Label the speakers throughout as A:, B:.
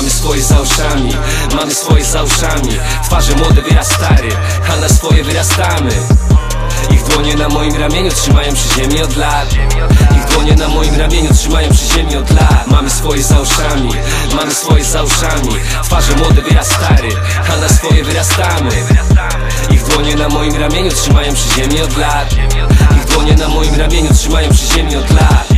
A: Mamy swoje za uszami, mamy swoje za uszami. Twarze młode wyraz stary, a na swoje wyrastamy Ich dłonie na moim ramieniu trzymają przy ziemi od lat. Ich dłonie na moim ramieniu trzymają przy ziemi od lat. Mamy swoje za uszami, mamy swoje za uszami. Twarze młode wyraz stary, a na swoje wyrastamy Ich dłonie na moim ramieniu trzymają przy ziemi od lat. Ich dłonie na moim ramieniu trzymają przy ziemi od lat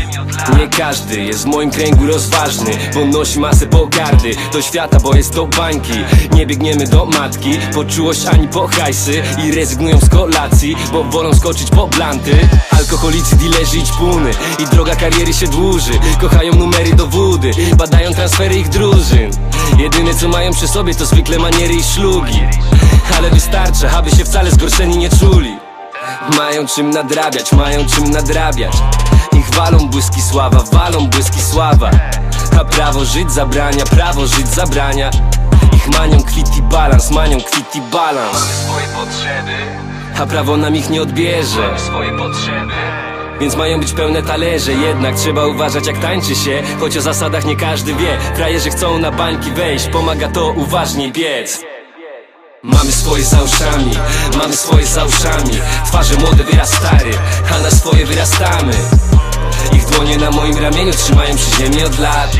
A: nie każdy jest w moim kręgu rozważny Bo nosi masę pogardy. Do świata, bo jest to bańki. Nie biegniemy do matki po czułość ani po hajsy I rezygnują z kolacji, bo wolą skoczyć po blanty Alkoholicy, dilerzy i ćpuny I droga kariery się dłuży. Kochają numery do wódy Badają transfery ich drużyn. Jedyne co mają przy sobie to zwykle maniery i szlugi. Ale wystarcza, aby się wcale zgorszeni nie czuli. Mają czym nadrabiać, mają czym nadrabiać Ich walą błyski sława, walą błyski sława. A prawo żyć zabrania, prawo żyć zabrania. Ich manią kwit i balans, manią kwit i balans.
B: Mamy swoje potrzeby,
A: A prawo nam ich nie odbierze.
B: Mamy swoje potrzeby.
A: Więc mają być pełne talerze Jednak trzeba uważać jak tańczy się. Choć o zasadach nie każdy wie. Frajerzy chcą na bańki wejść Pomaga to uważniej biec. Mamy swoje za uszami, mamy swoje za uszami. Twarze młode wyraz stary, a na swoje wyrastamy Ich dłonie na moim ramieniu trzymają przy ziemi od lat.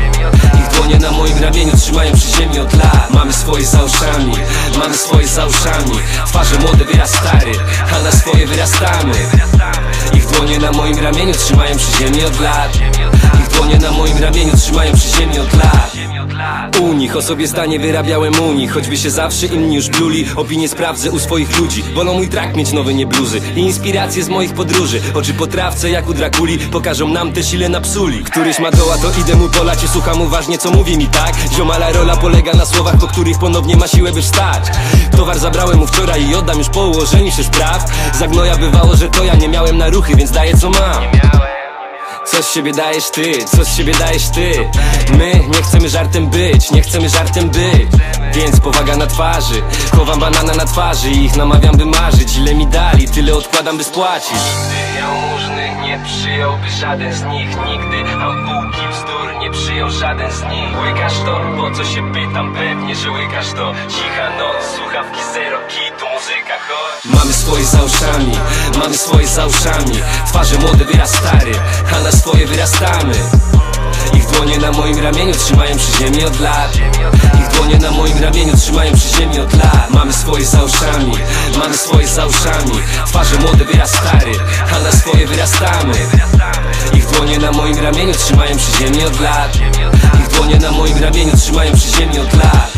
A: Ich dłonie na moim ramieniu trzymają przy ziemi od lat. Mamy swoje za uszami, mamy swoje za uszami. Twarze młode wyraz stary, a na swoje wyrastamy. Ich dłonie na moim ramieniu trzymają przy ziemi od lat. Ich dłonie na moim ramieniu trzymają przy ziemi od lat u nich o sobie zdanie wyrabiałem u nich Choćby się zawsze inni już bluli. Opinie sprawdzę u swoich ludzi Wolą mój trak mieć nowe nie bluzy. I inspiracje z moich podróży Oczy po trawce jak u Drakuli. Pokażą nam też ile napsuli Któryś ma doła to idę mu polać I słucham uważnie co mówi mi tak. Ziomala rola polega na słowach Po których ponownie ma siłę by wstać. Towar zabrałem mu wczoraj i oddam już po ułożeniu się spraw Zagnoja bywało, że to ja nie miałem na ruchy Więc daję co mam co z siebie dajesz ty, co z siebie dajesz ty. My nie chcemy żartem być, nie chcemy żartem być. Więc powaga na twarzy, chowam banana na twarzy I ich namawiam by marzyć, ile mi dali, tyle odkładam by spłacić.
B: Nigdy jałmużny nie przyjąłby żaden z nich Nigdy. Ampułki bzdur nie przyjął żaden z nich. Łykasz to, po co się pytam, pewnie, że łykasz to. Cicha noc, słuchawki zero kitu, muzyka chodź.
A: Mamy swoje za uszami, mamy swoje za uszami. Twarze młode wyraz stary, Ich dłonie na moim ramieniu trzymają przy ziemi od lat. Ich dłonie na moim ramieniu trzymają przy ziemi od lat. Mamy swoje za uszami, mamy swoje za uszami. Twarze młode wyraz stary, a swoje wyrastamy. Ich dłonie na moim ramieniu trzymają przy ziemi od lat. Ich dłonie na moim ramieniu trzymają przy ziemi od lat